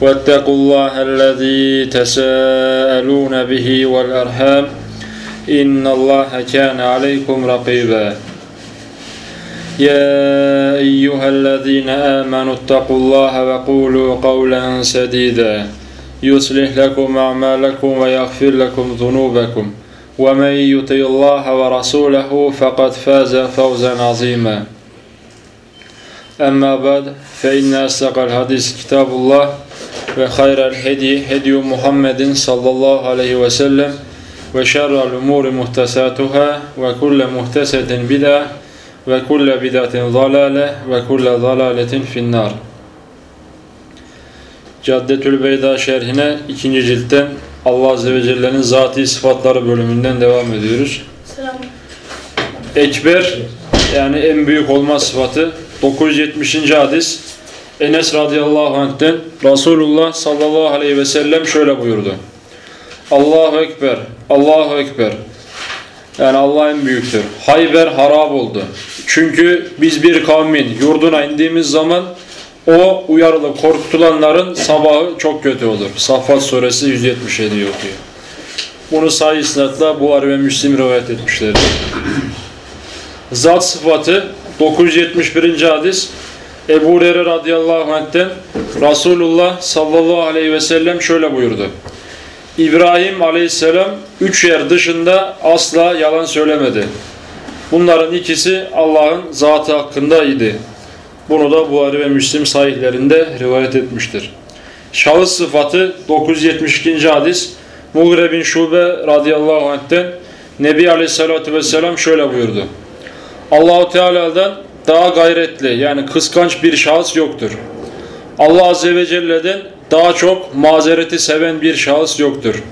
واتقوا الله الذي تساءلون به والأرحام إن الله كان عليكم رقيبا. يا أيها الذين آمنوا اتقوا الله وقولوا قولا سديدا. يصلح لكم أعمالكم ويغفر لكم ذنوبكم. ومن يطع الله ورسوله فقد فاز فوزا عظيما. أما بعد فإن أصدق الحديث كتاب الله. ve hayral hedi hediyu Muhammedin sallallahu aleyhi ve sellem ve şerrel umuri muhtesatuhâ ve kulle muhtesetin bid'a ve kulle bid'atin zalale ve kulle zalaletin finnar. Caddetül Beyda şerhine ikinci ciltten Allah Azze ve Celle'nin zati sıfatları bölümünden devam ediyoruz. Selam. Ekber yani en büyük olma sıfatı 970. hadis Enes radıyallahu anh'ten Resulullah sallallahu aleyhi ve sellem şöyle buyurdu. Allahu Ekber, Allahu Ekber. Yani Allah en büyüktür. Hayber harap oldu. Çünkü biz bir kavmin yurduna indiğimiz zaman o uyarılıp korkutulanların sabahı çok kötü olur. Saffat suresi 177 okuyor. Bunu sahih isnatla Buhari ve Müslim rivayet etmişler. Zat sıfatı 971. hadis Ebu Hureyre radıyallahu anh'ten Resulullah sallallahu aleyhi ve sellem şöyle buyurdu. İbrahim aleyhisselam üç yer dışında asla yalan söylemedi. Bunların ikisi Allah'ın zatı hakkında idi. Bunu da Buhari ve Müslim sahihlerinde rivayet etmiştir. Şahıs sıfatı 972. hadis Mughre bin Şube radıyallahu anh'ten Nebi aleyhissalatü vesselam şöyle buyurdu. Allahu Teala'dan daha gayretli yani kıskanç bir şahıs yoktur. Allah Azze ve Celle'den daha çok mazereti seven bir şahıs yoktur.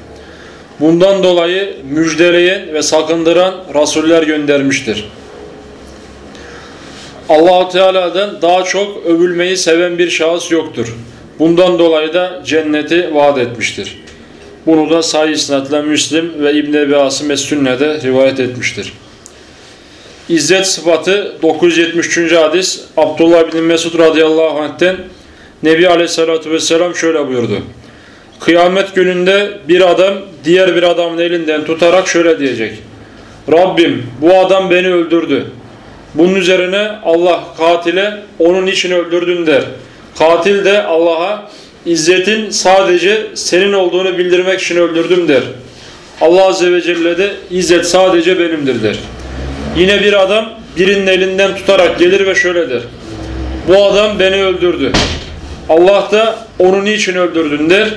Bundan dolayı müjdeleyen ve sakındıran rasuller göndermiştir. Allahu Teala'dan daha çok övülmeyi seven bir şahıs yoktur. Bundan dolayı da cenneti vaat etmiştir. Bunu da Sahih İsnad'la Müslim ve İbn-i Ebi Asım Es-Sünne'de rivayet etmiştir. İzzet sıfatı 973. hadis Abdullah bin Mesud radıyallahu anh'ten Nebi aleyhissalatü vesselam şöyle buyurdu. Kıyamet gününde bir adam diğer bir adamın elinden tutarak şöyle diyecek. Rabbim bu adam beni öldürdü. Bunun üzerine Allah katile onun için öldürdün der. Katil de Allah'a İzzetin sadece senin olduğunu bildirmek için öldürdüm der. Allah Azze ve Celle de İzzet sadece benimdir der. Yine bir adam birinin elinden tutarak gelir ve şöyle der. Bu adam beni öldürdü. Allah da onu niçin öldürdün der.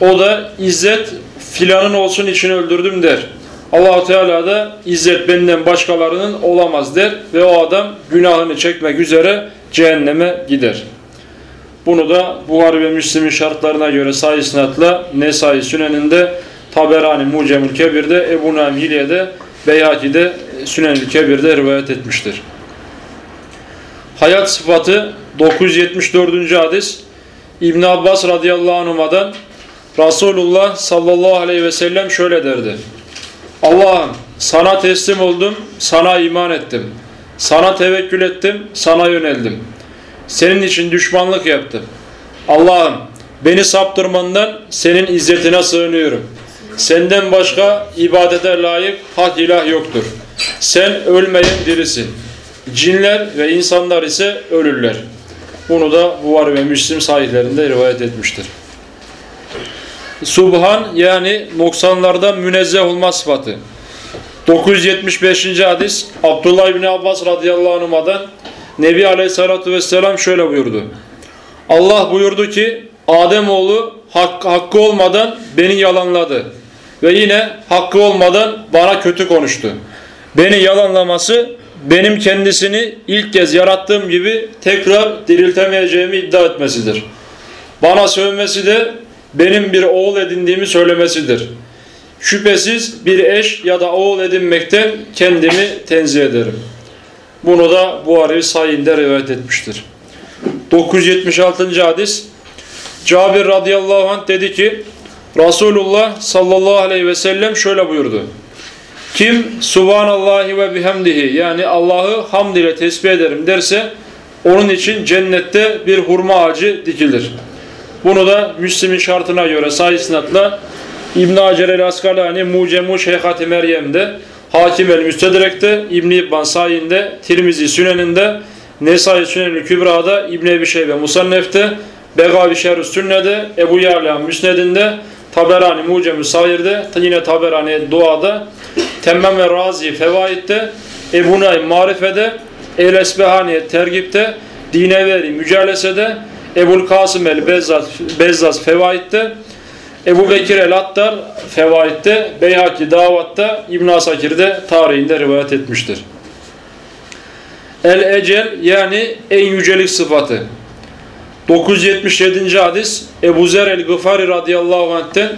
O da İzzet filanın olsun için öldürdüm der. allah Teala da İzzet benden başkalarının olamaz der ve o adam günahını çekmek üzere cehenneme gider. Bunu da Buhari ve Müslim'in şartlarına göre sayı sınatla Nesai Sünen'inde Taberani Mucemül Kebir'de Ebu Naim Hilye'de Beyhaki'de Sünenül Kebir'de rivayet etmiştir. Hayat sıfatı 974. hadis İbn Abbas radıyallahu anhuma'dan Resulullah sallallahu aleyhi ve sellem şöyle derdi. Allah'ım sana teslim oldum, sana iman ettim. Sana tevekkül ettim, sana yöneldim. Senin için düşmanlık yaptım. Allah'ım beni saptırmandan senin izzetine sığınıyorum. Senden başka ibadete layık hak ilah yoktur. Sen ölmeyen dirisin. Cinler ve insanlar ise ölürler. Bunu da Buhari ve Müslim sahihlerinde rivayet etmiştir. Subhan yani noksanlardan münezzeh olma sıfatı. 975. hadis Abdullah İbni Abbas radıyallahu anh'dan Nebi Aleyhisselatü Vesselam şöyle buyurdu. Allah buyurdu ki Ademoğlu hak, hakkı olmadan beni yalanladı ve yine hakkı olmadan bana kötü konuştu. Beni yalanlaması benim kendisini ilk kez yarattığım gibi tekrar diriltemeyeceğimi iddia etmesidir. Bana sövmesi de benim bir oğul edindiğimi söylemesidir. Şüphesiz bir eş ya da oğul edinmekten kendimi tenzih ederim. Bunu da Buhari sayinde rivayet etmiştir. 976. hadis Cabir radıyallahu anh dedi ki Resulullah sallallahu aleyhi ve sellem şöyle buyurdu. Kim Subhanallahi ve bihamdihi yani Allah'ı hamd ile tesbih ederim derse onun için cennette bir hurma ağacı dikilir. Bunu da Müslim'in şartına göre sayısınatla İbn Hacer el Askalani Mucemu Şeyhati Meryem'de Hakim el Müstedrek'te İbn İbban Sayin'de Tirmizi Sünen'inde Nesai Sünenül Kübra'da İbn Ebi Şeybe Musannef'te Begavi Şerü Sünne'de Ebu Ya'la Müsned'inde Taberani Mucemü Sayir'de yine Taberani Dua'da Temmem ve Razi Fevaid'de Ebu Naim Marife'de El Esbehaniye Tergip'te Dineveri Mücalese'de Ebul Kasım el Bezzaz, Bezzaz Fevaid'de Ebu Bekir el Attar Fevaid'de Beyhaki Davat'ta İbn Asakir'de tarihinde rivayet etmiştir. El Ecel yani en yücelik sıfatı. 977. hadis Ebu Zer el-Gıfari radıyallahu anh'ten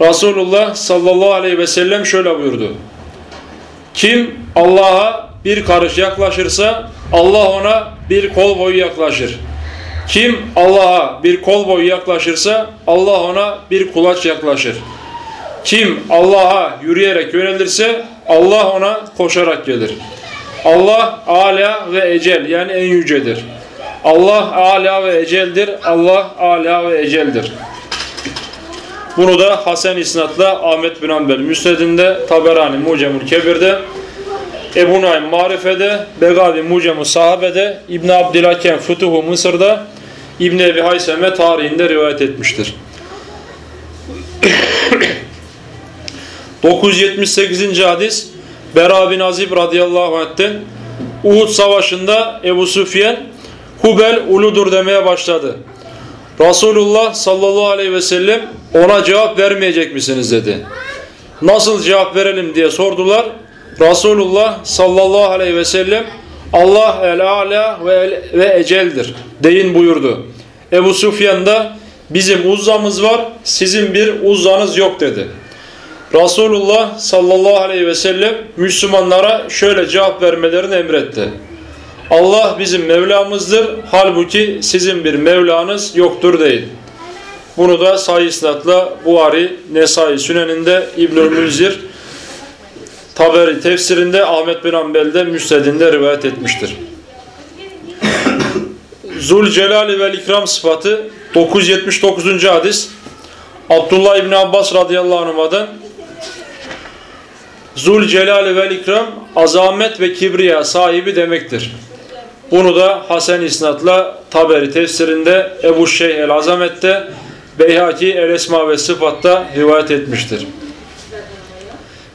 Resulullah sallallahu aleyhi ve sellem şöyle buyurdu. Kim Allah'a bir karış yaklaşırsa Allah ona bir kol boyu yaklaşır. Kim Allah'a bir kol boyu yaklaşırsa Allah ona bir kulaç yaklaşır. Kim Allah'a yürüyerek yönelirse Allah ona koşarak gelir. Allah ala ve ecel yani en yücedir. Allah ala ve eceldir. Allah ala ve eceldir. Bunu da Hasan İsnat'la Ahmet bin Hanbel Müsned'inde, Taberani Mucemül Kebir'de, Ebu Naim Marife'de, Begavi Mucemül Sahabe'de, İbn Abdülhakem Futuhu Mısır'da, İbn Ebi Hayseme tarihinde rivayet etmiştir. 978. hadis Bera bin Azib radıyallahu anh'ten Uhud savaşında Ebu Süfyen Hubel uludur demeye başladı. Resulullah sallallahu aleyhi ve sellem ona cevap vermeyecek misiniz dedi. Nasıl cevap verelim diye sordular. Resulullah sallallahu aleyhi ve sellem Allah el-ala ve, el, ve eceldir deyin buyurdu. Ebu Sufyan da bizim uzzamız var sizin bir uzzanız yok dedi. Resulullah sallallahu aleyhi ve sellem Müslümanlara şöyle cevap vermelerini emretti. Allah bizim Mevlamızdır. Halbuki sizin bir Mevlanız yoktur değil. Bunu da sahih isnatla Buhari, Nesai Sünen'inde İbnül Münzir, Taberi tefsirinde Ahmet bin Ambel'de Müsned'inde rivayet etmiştir. Zul Celali ve İkram sıfatı 979. hadis Abdullah İbni Abbas radıyallahu anh'dan Zul Celali ve İkram azamet ve kibriya sahibi demektir. Bunu da Hasan İsnat'la Taberi tefsirinde Ebu Şeyh el-Azamet'te Beyhaki el-Esma ve Sıfat'ta rivayet etmiştir.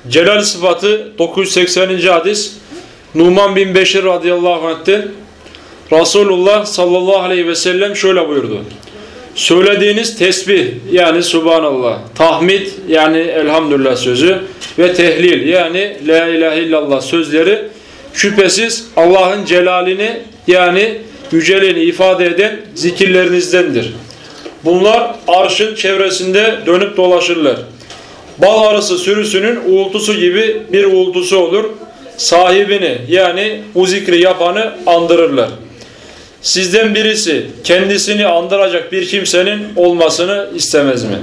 Celal sıfatı 980. hadis Numan bin Beşir radıyallahu anh'ten Resulullah sallallahu aleyhi ve sellem şöyle buyurdu. Söylediğiniz tesbih yani subhanallah, tahmid yani elhamdülillah sözü ve tehlil yani la ilahe illallah sözleri şüphesiz Allah'ın celalini yani yüceliğini ifade eden zikirlerinizdendir. Bunlar arşın çevresinde dönüp dolaşırlar. Bal arısı sürüsünün uğultusu gibi bir uğultusu olur. Sahibini yani bu zikri yapanı andırırlar. Sizden birisi kendisini andıracak bir kimsenin olmasını istemez mi?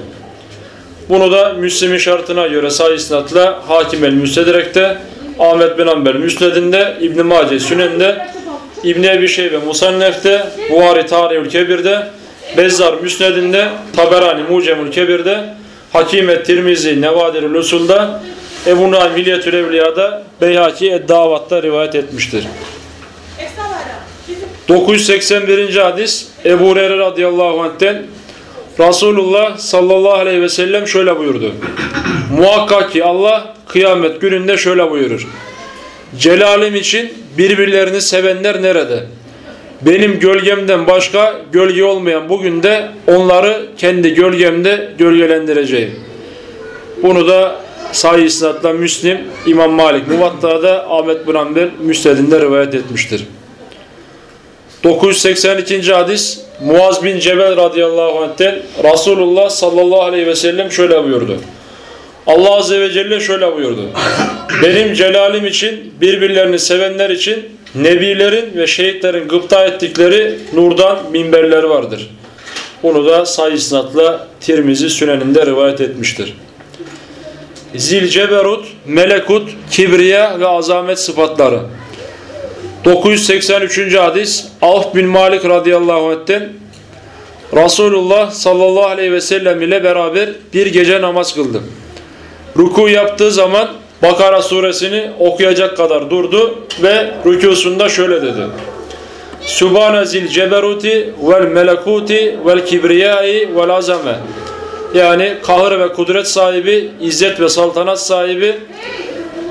Bunu da Müslim'in şartına göre sayısınatla Hakim el-Müstedrek'te, Ahmet bin Ambel Müsned'inde, İbn-i Mace Sünen'de, İbn-i Ebi Şeybe Musannef'te, Buhari Tarihül Kebir'de, Bezzar Müsned'inde, Taberani Mucemül Kebir'de, Hakimet Tirmizi Nevadirül Usul'da, Ebu Naim Hilyetül Evliya'da, Beyhaki Eddavat'ta rivayet etmiştir. 981. hadis Ebu Hureyre radıyallahu anh'ten Resulullah sallallahu aleyhi ve sellem şöyle buyurdu. Muhakkak ki Allah kıyamet gününde şöyle buyurur. Celalim için birbirlerini sevenler nerede? Benim gölgemden başka gölge olmayan bugün de onları kendi gölgemde gölgelendireceğim. Bunu da Sahih İsnat'la Müslim, İmam Malik Muvatta'da Ahmet bin Hanbel Müsned'inde rivayet etmiştir. 982. hadis Muaz bin Cebel radıyallahu anh'ten Resulullah sallallahu aleyhi ve sellem şöyle buyurdu. Allah azze ve celle şöyle buyurdu. Benim celalim için birbirlerini sevenler için nebilerin ve şehitlerin gıpta ettikleri nurdan minberler vardır. Bunu da Sahih İsnat'la Tirmizi Sünen'inde rivayet etmiştir. Zilceberut, melekut, kibriya ve azamet sıfatları. 983. hadis Avf bin Malik radıyallahu anh'ten Resulullah sallallahu aleyhi ve sellem ile beraber bir gece namaz kıldı. Ruku yaptığı zaman Bakara suresini okuyacak kadar durdu ve rükusunda şöyle dedi. Subhane zil ceberuti vel melekuti vel kibriyai vel azame. Yani kahır ve kudret sahibi, izzet ve saltanat sahibi,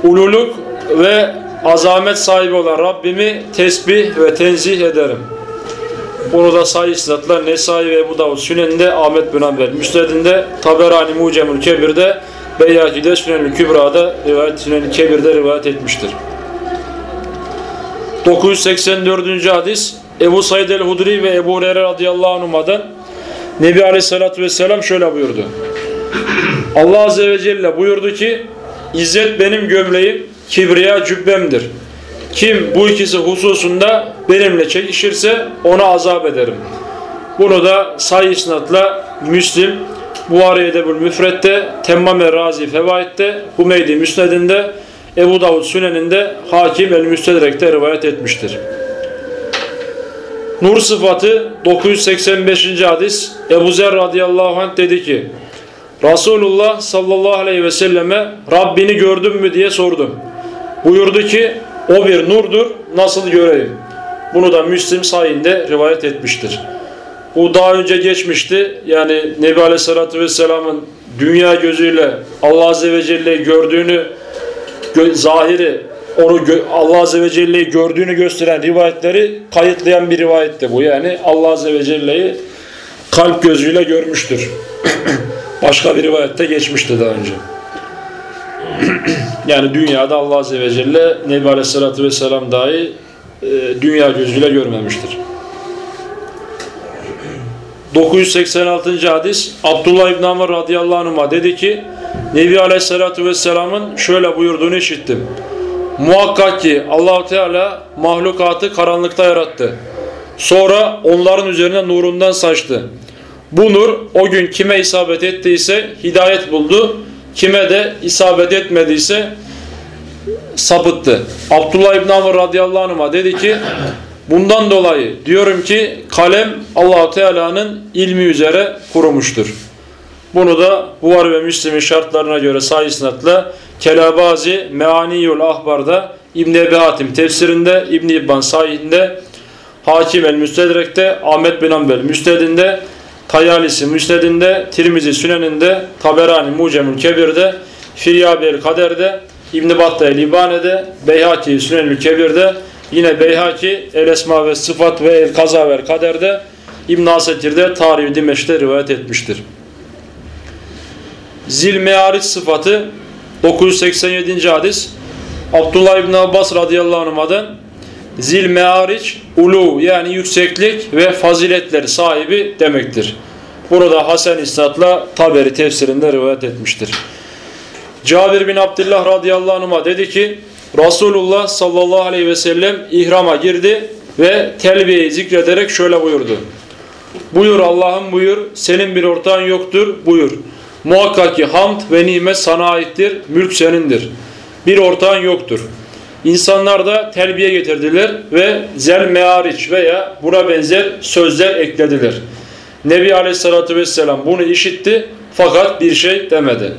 ululuk ve azamet sahibi olan Rabbimi tesbih ve tenzih ederim. Bunu da Sahih İsnatlar Nesai ve Ebu Davud Sünen'de Ahmet bin Hanbel Müsned'inde Taberani Mucemül Kebir'de Beyhaki'de Sünenül Kübra'da rivayet Sünenül Kebir'de rivayet etmiştir. 984. hadis Ebu Said el-Hudri ve Ebu Hureyre radıyallahu anhuma'dan Nebi Aleyhisselatü Vesselam şöyle buyurdu. Allah Azze ve Celle buyurdu ki İzzet benim gömleğim, kibriya cübbemdir. Kim bu ikisi hususunda benimle çekişirse ona azap ederim. Bunu da Sahih İsnat'la Müslim, Buhari Edebül Müfret'te, Temmam-ı Razi Fevaid'de, Humeydi Müsned'inde, Ebu Davud Sünen'inde, Hakim el-Müstedrek'te rivayet etmiştir. Nur sıfatı 985. hadis Ebu Zer radıyallahu anh dedi ki Resulullah sallallahu aleyhi ve selleme Rabbini gördün mü diye sordum. Buyurdu ki o bir nurdur nasıl göreyim. Bunu da Müslim sayinde rivayet etmiştir. Bu daha önce geçmişti. Yani Nebi Aleyhisselatü Vesselam'ın dünya gözüyle Allah Azze ve Celle'yi gördüğünü zahiri onu Allah Azze ve Celle'yi gördüğünü gösteren rivayetleri kayıtlayan bir rivayette bu. Yani Allah Azze ve Celle'yi kalp gözüyle görmüştür. Başka bir rivayette geçmişti daha önce. yani dünyada Allah Azze ve Celle Nebi Aleyhisselatü Vesselam dahi e, dünya gözüyle görmemiştir. 986. hadis Abdullah İbn Amr radıyallahu anh'a dedi ki Nebi Aleyhisselatü Vesselam'ın şöyle buyurduğunu işittim. Muhakkak ki Allahu Teala mahlukatı karanlıkta yarattı. Sonra onların üzerine nurundan saçtı. Bu nur o gün kime isabet ettiyse hidayet buldu. Kime de isabet etmediyse sapıttı. Abdullah İbn Amr radıyallahu anh'a dedi ki bundan dolayı diyorum ki kalem Allahu Teala'nın ilmi üzere kurumuştur. Bunu da Buhari ve Müslim'in şartlarına göre sahih Kelabazi Meaniyul Ahbar'da İbn Ebi Hatim tefsirinde İbn İbban sahihinde Hakim el Müstedrek'te Ahmet bin Ambel Müstedinde Tayalisi Müsnedinde, Tirmizi Süneninde, Taberani Mucemül Kebir'de, Firyabi el Kader'de, İbn-i Battah el İbane'de, Beyhaki Sünenül Kebir'de, yine Beyhaki el Esma ve Sıfat ve el Kaza ve el Kader'de, İbn Asetir'de Tarih-i Dimeş'te rivayet etmiştir. Zil Meariç sıfatı 987. hadis Abdullah İbn Abbas radıyallahu anh'dan Zil meariç ulu yani yükseklik ve faziletleri sahibi demektir. Burada Hasan İsnat'la Taberi tefsirinde rivayet etmiştir. Cabir bin Abdullah radıyallahu anh'a dedi ki Resulullah sallallahu aleyhi ve sellem ihrama girdi ve telbiyeyi zikrederek şöyle buyurdu. Buyur Allah'ım buyur, senin bir ortağın yoktur, buyur. Muhakkak ki hamd ve nimet sana aittir, mülk senindir. Bir ortağın yoktur. İnsanlar da telbiye getirdiler ve zel meariç veya buna benzer sözler eklediler. Nebi Aleyhisselatü Vesselam bunu işitti fakat bir şey demedi.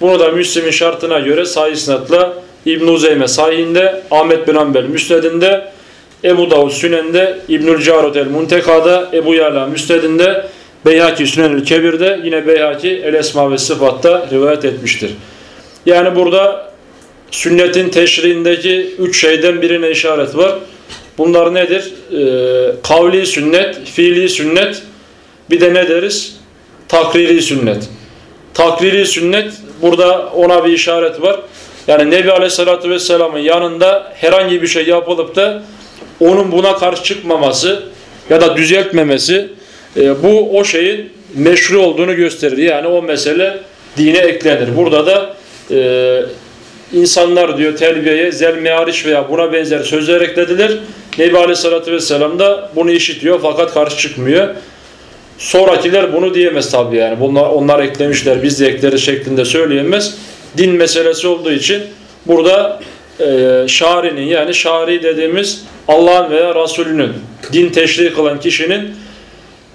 Bunu da Müslim'in şartına göre sahih isnatla İbn-i Uzeyme sahihinde, Ahmet bin Ambel Müsned'inde, Ebu Davud Sünen'de, İbnül Carut el-Munteka'da, Ebu Yala Müsned'inde, Beyhaki Sünenül Kebir'de, yine Beyhaki El Esma ve Sıfat'ta rivayet etmiştir. Yani burada sünnetin teşriğindeki üç şeyden birine işaret var. Bunlar nedir? Ee, kavli sünnet, fiili sünnet, bir de ne deriz? Takriri sünnet. Takriri sünnet, burada ona bir işaret var. Yani Nebi Aleyhisselatü Vesselam'ın yanında herhangi bir şey yapılıp da onun buna karşı çıkmaması ya da düzeltmemesi e, bu o şeyin meşru olduğunu gösterir. Yani o mesele dine eklenir. Burada da e, insanlar diyor terbiyeye zel meariş veya buna benzer sözler eklediler. Nebi Aleyhisselatü Vesselam da bunu işitiyor fakat karşı çıkmıyor. Sonrakiler bunu diyemez tabi yani. Bunlar, onlar eklemişler biz de ekleriz şeklinde söyleyemez. Din meselesi olduğu için burada e, şarinin yani şari dediğimiz Allah'ın veya Resulünün din teşri kılan kişinin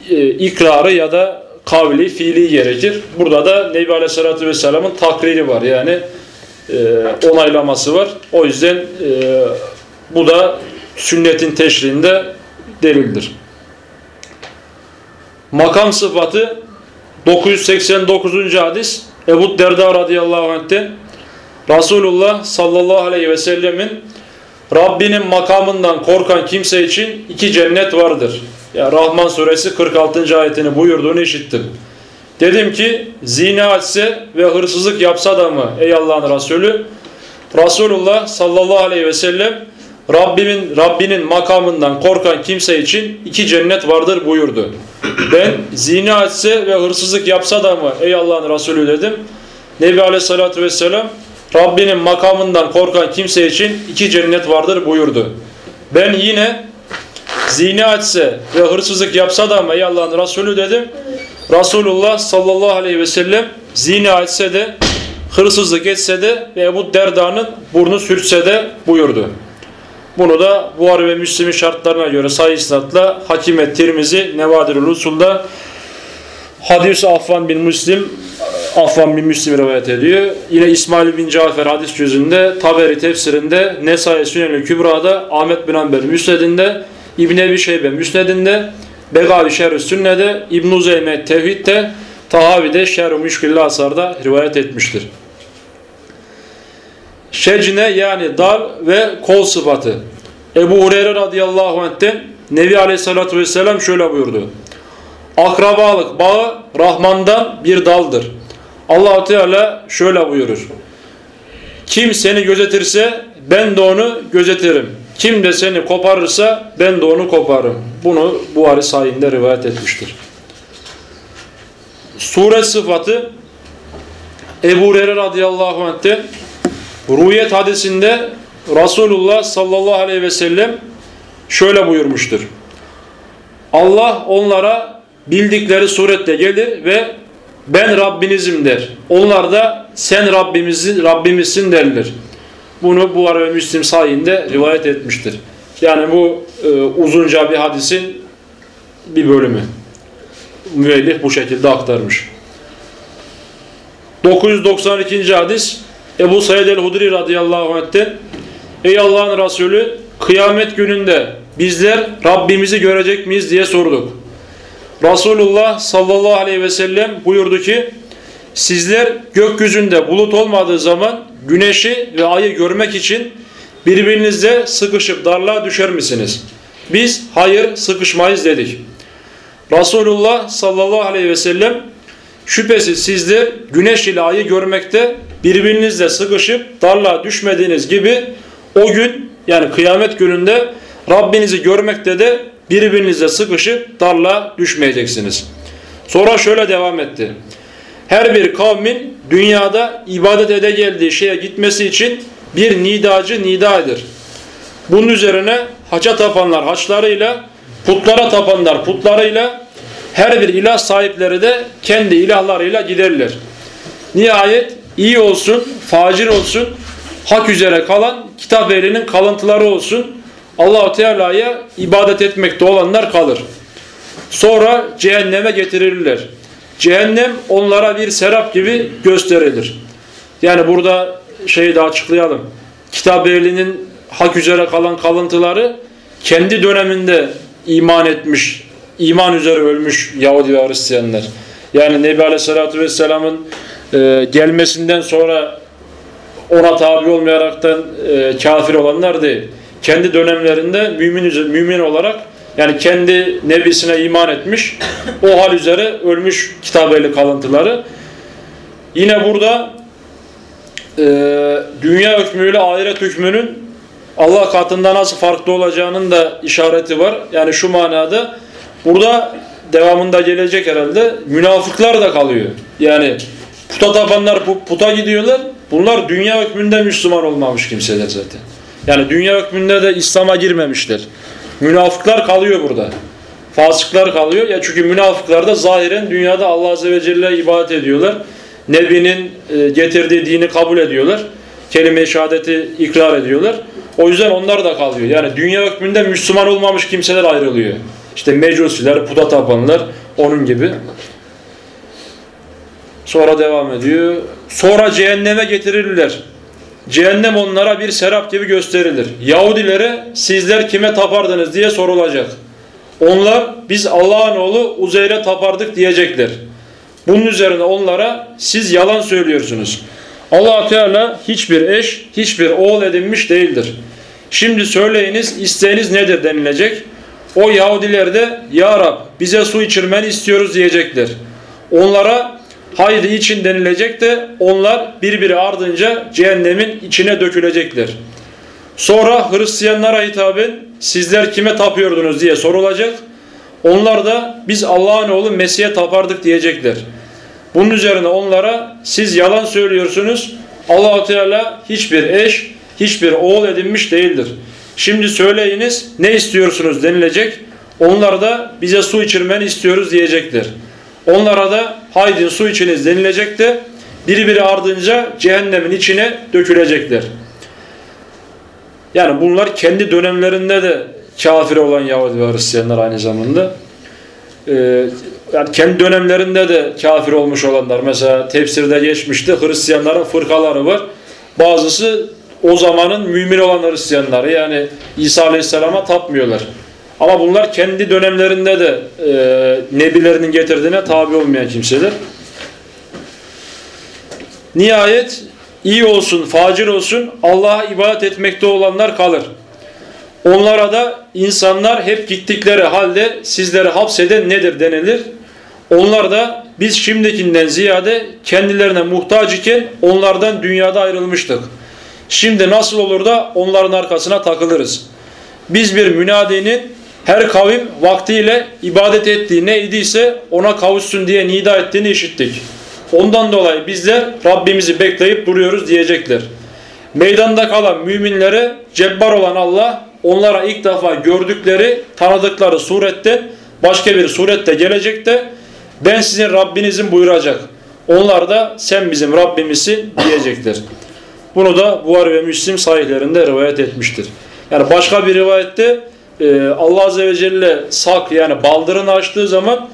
e, ikrarı ya da kavli, fiili gerekir. Burada da Nebi Aleyhisselatü Vesselam'ın takriri var yani e, onaylaması var. O yüzden e, bu da sünnetin teşriğinde delildir. Makam sıfatı 989. hadis Ebu Derda radıyallahu anh'ten Resulullah sallallahu aleyhi ve sellemin Rabbinin makamından korkan kimse için iki cennet vardır. Ya Rahman suresi 46. ayetini buyurduğunu işittim. Dedim ki zina etse ve hırsızlık yapsa da mı ey Allah'ın Resulü? Resulullah sallallahu aleyhi ve sellem Rabbimin Rabbinin makamından korkan kimse için iki cennet vardır buyurdu. Ben zina etse ve hırsızlık yapsa da mı ey Allah'ın Resulü dedim. Nebi Aleyhisselatü Vesselam Rabbinin makamından korkan kimse için iki cennet vardır buyurdu. Ben yine zina etse ve hırsızlık yapsa da mı ey Allah'ın Resulü dedim. Resulullah sallallahu aleyhi ve sellem zina etse de hırsızlık etse de ve Ebu Derda'nın burnu sürtse de buyurdu. Bunu da Buhari ve Müslim'in şartlarına göre sayı isnatla Hakime Tirmizi Nevadirül Usul'da Hadis Affan bin Müslim Affan bin Müslim rivayet ediyor. Yine İsmail bin Cafer hadis cüzünde, Taberi tefsirinde, Nesai Sünenül Kübra'da, Ahmet bin Amber Müsned'inde, İbn Ebi Şeybe Müsned'inde, Begavi Şerh-i Sünne'de, İbn-i Zeyme Tevhid'de, Tahavi'de Şerh-i Müşkilli Asar'da rivayet etmiştir. Şecne yani dal ve kol sıfatı. Ebu Hureyre radıyallahu anh'ten Nebi aleyhissalatü vesselam şöyle buyurdu. Akrabalık bağı Rahman'dan bir daldır. allah Teala şöyle buyurur. Kim seni gözetirse ben de onu gözetirim. Kim de seni koparırsa ben de onu koparım. Bunu Buhari sahihinde rivayet etmiştir. Sure sıfatı Ebu Hureyre radıyallahu anh'ten Ruyet hadisinde Resulullah sallallahu aleyhi ve sellem şöyle buyurmuştur. Allah onlara bildikleri surette gelir ve ben Rabbinizim der. Onlar da sen Rabbimizin, Rabbimizsin derler. Bunu Buhara ve Müslim sayinde rivayet etmiştir. Yani bu e, uzunca bir hadisin bir bölümü. Müellif bu şekilde aktarmış. 992. hadis Ebu Said el-Hudri radıyallahu anh'ten Ey Allah'ın Resulü kıyamet gününde bizler Rabbimizi görecek miyiz diye sorduk. Resulullah sallallahu aleyhi ve sellem buyurdu ki sizler gökyüzünde bulut olmadığı zaman güneşi ve ayı görmek için birbirinizle sıkışıp darlığa düşer misiniz? Biz hayır sıkışmayız dedik. Resulullah sallallahu aleyhi ve sellem şüphesiz sizler güneş ile ayı görmekte birbirinizle sıkışıp darlığa düşmediğiniz gibi o gün yani kıyamet gününde Rabbinizi görmekte de birbirinizle sıkışıp darlığa düşmeyeceksiniz. Sonra şöyle devam etti. Her bir kavmin dünyada ibadet ede geldiği şeye gitmesi için bir nidacı nidadır. Bunun üzerine haça tapanlar haçlarıyla, putlara tapanlar putlarıyla, her bir ilah sahipleri de kendi ilahlarıyla giderler. Nihayet iyi olsun, facir olsun, hak üzere kalan kitap ehlinin kalıntıları olsun. Allahu Teala'ya ibadet etmekte olanlar kalır. Sonra cehenneme getirilirler. Cehennem onlara bir serap gibi gösterilir. Yani burada şeyi de açıklayalım. Kitap ehlinin hak üzere kalan kalıntıları kendi döneminde iman etmiş, iman üzere ölmüş Yahudi ve Hristiyanlar. Yani Nebi Aleyhisselatü Vesselam'ın e, gelmesinden sonra ona tabi olmayaraktan e, kafir olanlar değil. Kendi dönemlerinde mümin, mümin olarak yani kendi nebisine iman etmiş, o hal üzere ölmüş kitabeli kalıntıları. Yine burada e, dünya hükmüyle ahiret hükmünün Allah katında nasıl farklı olacağının da işareti var. Yani şu manada burada devamında gelecek herhalde münafıklar da kalıyor. Yani puta tapanlar puta gidiyorlar. Bunlar dünya hükmünde Müslüman olmamış kimseler zaten. Yani dünya hükmünde de İslam'a girmemişler. Münafıklar kalıyor burada. Fasıklar kalıyor. Ya çünkü münafıklar da zahiren dünyada Allah Azze ve Celle ibadet ediyorlar. Nebinin e, getirdiği dini kabul ediyorlar. Kelime-i şehadeti ikrar ediyorlar. O yüzden onlar da kalıyor. Yani dünya hükmünde Müslüman olmamış kimseler ayrılıyor. İşte mecusiler, puta tapanlar onun gibi. Sonra devam ediyor. Sonra cehenneme getirirler. Cehennem onlara bir serap gibi gösterilir. Yahudilere sizler kime tapardınız diye sorulacak. Onlar biz Allah'ın oğlu Uzeyr'e tapardık diyecekler. Bunun üzerine onlara siz yalan söylüyorsunuz. allah Teala hiçbir eş, hiçbir oğul edinmiş değildir. Şimdi söyleyiniz isteğiniz nedir denilecek. O Yahudiler de Ya Rab bize su içirmeni istiyoruz diyecekler. Onlara haydi için denilecek de onlar birbiri ardınca cehennemin içine dökülecekler. Sonra Hristiyanlara hitaben sizler kime tapıyordunuz diye sorulacak. Onlar da biz Allah'ın oğlu Mesih'e tapardık diyecekler. Bunun üzerine onlara siz yalan söylüyorsunuz. Allahu Teala hiçbir eş, hiçbir oğul edinmiş değildir. Şimdi söyleyiniz ne istiyorsunuz denilecek. Onlar da bize su içirmeni istiyoruz diyecekler. Onlara da haydin su içiniz denilecek de biri biri ardınca cehennemin içine dökülecekler. Yani bunlar kendi dönemlerinde de kafir olan Yahudi ve Hristiyanlar aynı zamanda. Ee, yani kendi dönemlerinde de kafir olmuş olanlar. Mesela tefsirde geçmişti. Hristiyanların fırkaları var. Bazısı o zamanın mümin olan Hristiyanları yani İsa Aleyhisselam'a tapmıyorlar. Ama bunlar kendi dönemlerinde de e, nebilerinin getirdiğine tabi olmayan kimseler. Nihayet iyi olsun, facir olsun Allah'a ibadet etmekte olanlar kalır. Onlara da insanlar hep gittikleri halde sizleri hapseden nedir denilir. Onlar da biz şimdikinden ziyade kendilerine muhtaç iken onlardan dünyada ayrılmıştık. Şimdi nasıl olur da onların arkasına takılırız. Biz bir münadinin her kavim vaktiyle ibadet ettiği ne idiyse ona kavuşsun diye nida ettiğini işittik. Ondan dolayı bizler Rabbimizi bekleyip duruyoruz diyecekler. Meydanda kalan müminlere cebbar olan Allah onlara ilk defa gördükleri, tanıdıkları surette başka bir surette gelecek de ben sizin Rabbinizin buyuracak. Onlar da sen bizim Rabbimizsin diyecekler. Bunu da Buhari ve Müslim sahihlerinde rivayet etmiştir. Yani başka bir rivayette e, Allah Azze ve Celle sak yani baldırını açtığı zaman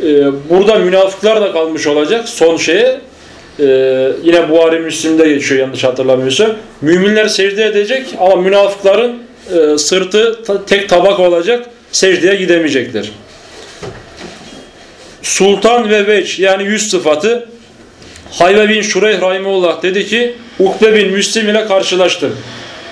e, burada münafıklar da kalmış olacak son şeye. E, yine Buhari Müslim'de geçiyor yanlış hatırlamıyorsam. Müminler secde edecek ama münafıkların sırtı tek tabak olacak. Secdeye gidemeyecekler. Sultan ve Veç yani yüz sıfatı Hayve bin Şureyh Rahimullah dedi ki Ukbe bin Müslim ile karşılaştım.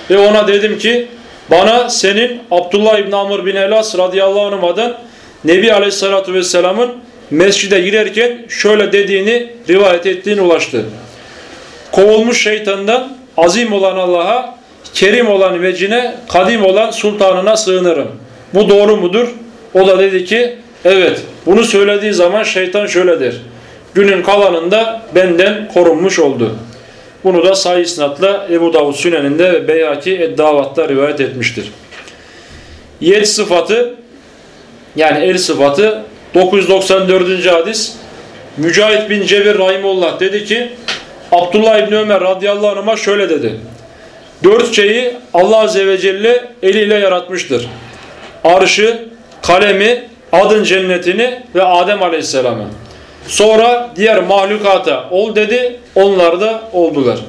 Ve ona dedim ki bana senin Abdullah İbn Amr bin Elas radıyallahu anh'dan Nebi Aleyhisselatü Vesselam'ın mescide girerken şöyle dediğini rivayet ettiğini ulaştı. Kovulmuş şeytandan azim olan Allah'a, kerim olan vecine, kadim olan sultanına sığınırım. Bu doğru mudur? O da dedi ki evet bunu söylediği zaman şeytan şöyle der. Günün kalanında benden korunmuş oldu. Bunu da sahih isnatla Ebu Davud Sünen'inde ve Beyaki Eddavat'ta rivayet etmiştir. Yed sıfatı yani el sıfatı 994. hadis Mücahit bin Cebir Rahimullah dedi ki Abdullah İbni Ömer radıyallahu anh'a şöyle dedi. Dört şeyi Allah Azze ve Celle eliyle yaratmıştır. Arşı, kalemi, adın cennetini ve Adem Aleyhisselam'ı. Sonra diğer mahlukata ol dedi. Onlar da oldular.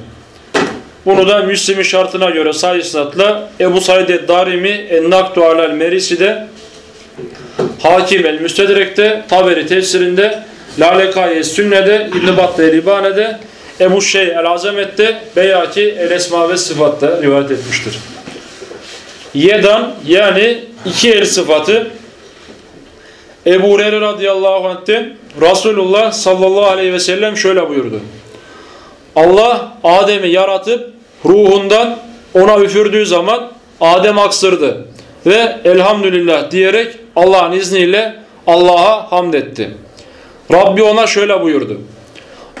Bunu da Müslim'in şartına göre sayısatla Ebu Said Darimi Ennaktu Alel Merisi'de Hakim el Müstedrek'te Taberi tefsirinde Lalekaye Sünne'de İbn-i Batlı el Ebu Şey el-Azamet'te Beyaki el-Esma ve sıfatta rivayet etmiştir. Yedan yani iki el sıfatı Ebu Hureyre radıyallahu anh'ten Resulullah sallallahu aleyhi ve sellem şöyle buyurdu. Allah Adem'i yaratıp ruhundan ona üfürdüğü zaman Adem aksırdı ve elhamdülillah diyerek Allah'ın izniyle Allah'a hamd etti. Rabbi ona şöyle buyurdu.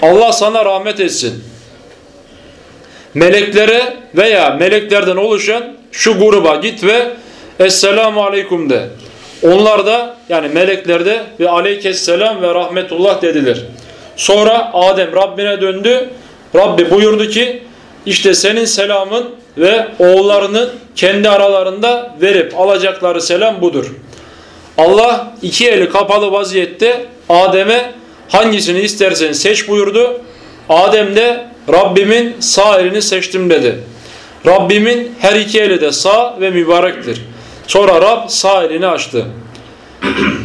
Allah sana rahmet etsin. Meleklere veya meleklerden oluşan şu gruba git ve Esselamu Aleyküm de. Onlar da yani melekler de ve Aleykesselam ve Rahmetullah dediler. Sonra Adem Rabbine döndü. Rabbi buyurdu ki işte senin selamın ve oğullarının kendi aralarında verip alacakları selam budur. Allah iki eli kapalı vaziyette Adem'e hangisini istersen seç buyurdu. Adem de Rabbimin sağ elini seçtim dedi. Rabbimin her iki eli de sağ ve mübarektir. Sonra Rab sağ elini açtı.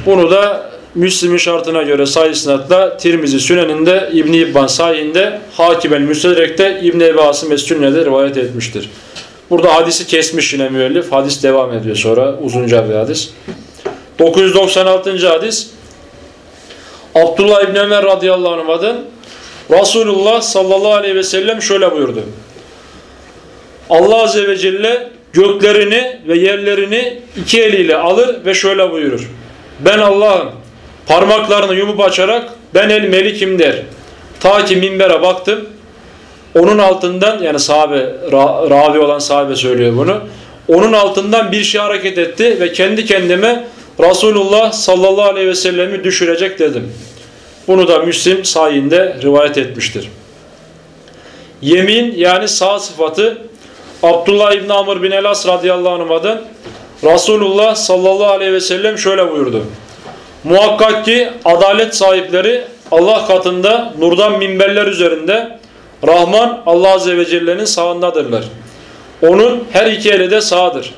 Bunu da Müslim'in şartına göre sayı sınatla Tirmizi Sünen'inde İbn-i İbban sayinde Hakim el-Müstedrek'te İbn-i Ebi Asım es-Sünne'de rivayet etmiştir. Burada hadisi kesmiş yine müellif. Hadis devam ediyor sonra uzunca bir hadis. 996. hadis Abdullah İbni Ömer radıyallahu anh'dan Resulullah sallallahu aleyhi ve sellem şöyle buyurdu. Allah azze ve celle göklerini ve yerlerini iki eliyle alır ve şöyle buyurur. Ben Allah'ım parmaklarını yumup açarak ben el melikim der. Ta ki minbere baktım. Onun altından yani sahabe ravi olan sahabe söylüyor bunu. Onun altından bir şey hareket etti ve kendi kendime Resulullah sallallahu aleyhi ve sellemi düşürecek dedim. Bunu da Müslim sayinde rivayet etmiştir. Yemin yani sağ sıfatı Abdullah İbni Amr bin Elas radıyallahu anh'dan Resulullah sallallahu aleyhi ve sellem şöyle buyurdu. Muhakkak ki adalet sahipleri Allah katında nurdan minberler üzerinde Rahman Allah azze ve celle'nin sağındadırlar. Onun her iki eli de sağdır.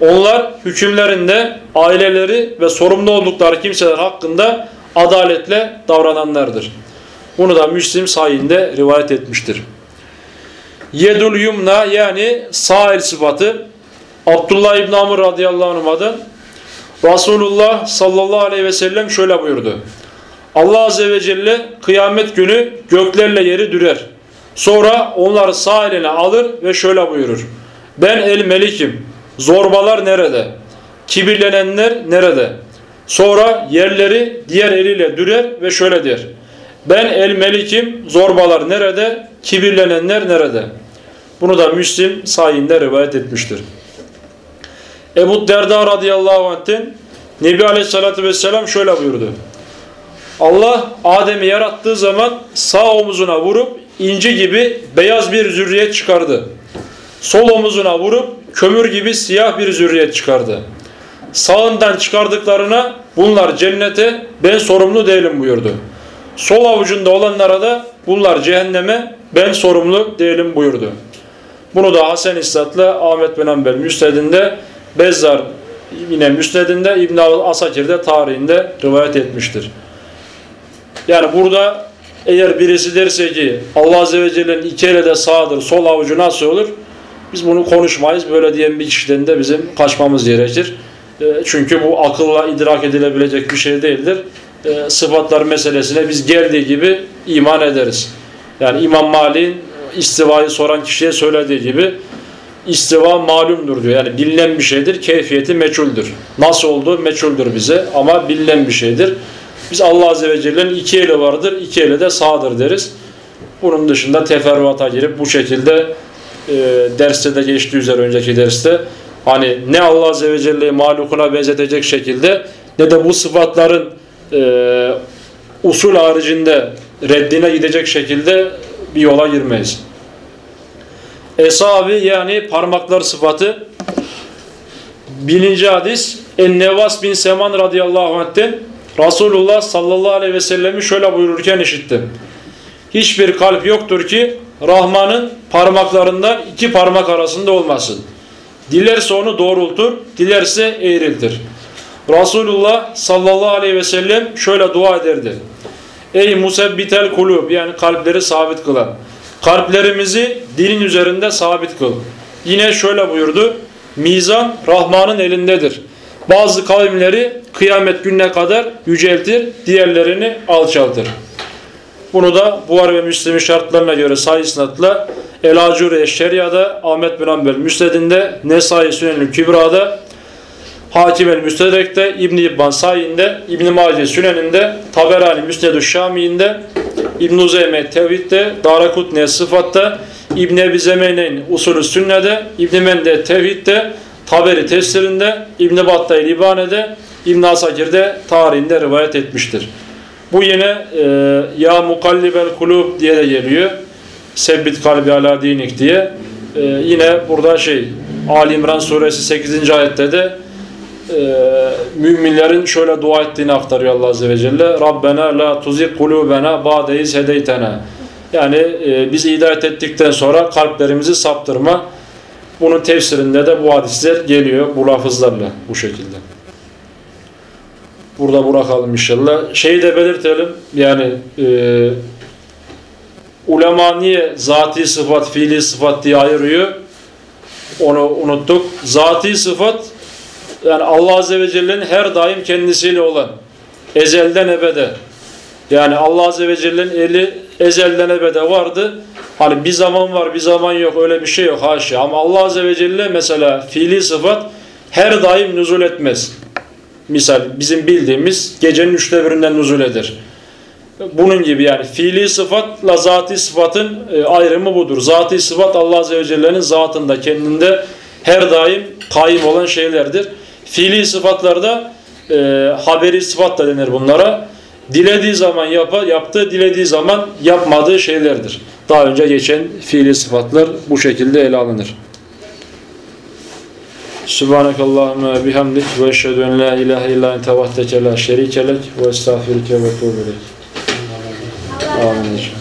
Onlar hükümlerinde aileleri ve sorumlu oldukları kimseler hakkında adaletle davrananlardır. Bunu da Müslim sayinde rivayet etmiştir. Yedul yumna yani sağ el sıfatı Abdullah İbn Amr radıyallahu anh'dan Resulullah sallallahu aleyhi ve sellem şöyle buyurdu. Allah azze ve celle kıyamet günü göklerle yeri dürer. Sonra onları sağ eline alır ve şöyle buyurur. Ben el melikim. Zorbalar nerede? Kibirlenenler nerede? Sonra yerleri diğer eliyle dürer ve şöyle der. Ben el melikim. Zorbalar nerede? Kibirlenenler nerede? Bunu da Müslim sayinde rivayet etmiştir. Ebu Derda radıyallahu anh'ten Nebi aleyhissalatü vesselam şöyle buyurdu. Allah Adem'i yarattığı zaman sağ omuzuna vurup inci gibi beyaz bir zürriyet çıkardı. Sol omuzuna vurup kömür gibi siyah bir zürriyet çıkardı. Sağından çıkardıklarına bunlar cennete ben sorumlu değilim buyurdu. Sol avucunda olanlara da bunlar cehenneme ben sorumlu değilim buyurdu. Bunu da Hasan İstat'la Ahmet bin Hanbel Müsned'inde Bezzar yine Müsned'inde İbn Asakir'de tarihinde rivayet etmiştir. Yani burada eğer birisi derse ki Allah Azze ve Celle'nin iki eli de sağdır, sol avucu nasıl olur? Biz bunu konuşmayız. Böyle diyen bir kişiden de bizim kaçmamız gerekir. E, çünkü bu akılla idrak edilebilecek bir şey değildir. E, sıfatlar meselesine biz geldiği gibi iman ederiz. Yani İmam Malik'in istivayı soran kişiye söylediği gibi istiva malumdur diyor. Yani bilinen bir şeydir, keyfiyeti meçhuldür. Nasıl olduğu meçhuldür bize ama bilinen bir şeydir. Biz Allah Azze ve Celle'nin iki eli vardır, iki eli de sağdır deriz. Bunun dışında teferruata girip bu şekilde e, derste de geçtiği üzere önceki derste hani ne Allah Azze ve Celle'yi mahlukuna benzetecek şekilde ne de bu sıfatların e, usul haricinde reddine gidecek şekilde bir yola girmeyiz. Esabi yani parmaklar sıfatı bininci hadis Ennevas bin Seman radıyallahu anh'ten Resulullah sallallahu aleyhi ve sellemi şöyle buyururken işittim. Hiçbir kalp yoktur ki Rahman'ın parmaklarından iki parmak arasında olmasın. Dilerse onu doğrultur, dilerse eğriltir. Resulullah sallallahu aleyhi ve sellem şöyle dua ederdi. Ey musebbitel kulub yani kalpleri sabit kılan. Kalplerimizi dinin üzerinde sabit kıl. Yine şöyle buyurdu. Mizan Rahman'ın elindedir. Bazı kavimleri kıyamet gününe kadar yüceltir, diğerlerini alçaltır. Bunu da Buhar ve Müslim'in şartlarına göre sayı sınatla El-Acure Şeria'da, Ahmet bin Hanbel Müsned'inde, Nesai Sünenül Kübra'da, Hakim el Müstedrek'te, İbn-i İbban Sayin'de, İbn-i Mace Sünen'inde, Taberani Müsned-ü Şami'inde, İbn-i Uzeyme Tevhid'de, Darakutniye Sıfat'ta, İbn-i Ebi Zemeyne'nin Usulü Sünne'de, İbn-i Mende Tevhid'de, Taberi Tesirinde, İbn-i Battay Libane'de, İbn-i Asakir'de tarihinde rivayet etmiştir. Bu yine e, Ya Mukallibel Kulub diye de geliyor. Sebbit kalbi ala dinik diye. E, yine burada şey Ali İmran suresi 8. ayette de e, müminlerin şöyle dua ettiğini aktarıyor Allah Azze ve Celle. Rabbena la tuzik kulubena ba'deyiz hedeytena. Yani e, bizi hidayet ettikten sonra kalplerimizi saptırma. Bunun tefsirinde de bu hadisler geliyor bu lafızlarla bu şekilde. Burada bırakalım inşallah. Şeyi de belirtelim. Yani e, ulema niye zati sıfat, fiili sıfat diye ayırıyor? Onu unuttuk. Zati sıfat yani Allah Azze ve Celle'nin her daim kendisiyle olan ezelden ebede yani Allah Azze ve Celle'nin eli ezelden ebede vardı. Hani bir zaman var bir zaman yok öyle bir şey yok haşa. Ama Allah Azze ve Celle mesela fiili sıfat her daim nüzul etmez. Misal bizim bildiğimiz gecenin üçte birinden nüzul eder. Bunun gibi yani fiili sıfatla zati sıfatın e, ayrımı budur. Zati sıfat Allah Azze ve Celle'nin zatında kendinde her daim kaim olan şeylerdir. Fiili sıfatlarda e, haberi sıfat da denir bunlara. Dilediği zaman yapar, yaptığı, dilediği zaman yapmadığı şeylerdir. Daha önce geçen fiili sıfatlar bu şekilde ele alınır. Subhanakallahümme bihamdik ve eşhedü en la ilahe illa ente vahdeke la şerike lek ve estağfiruke ve tuğbu ileyk. Amin.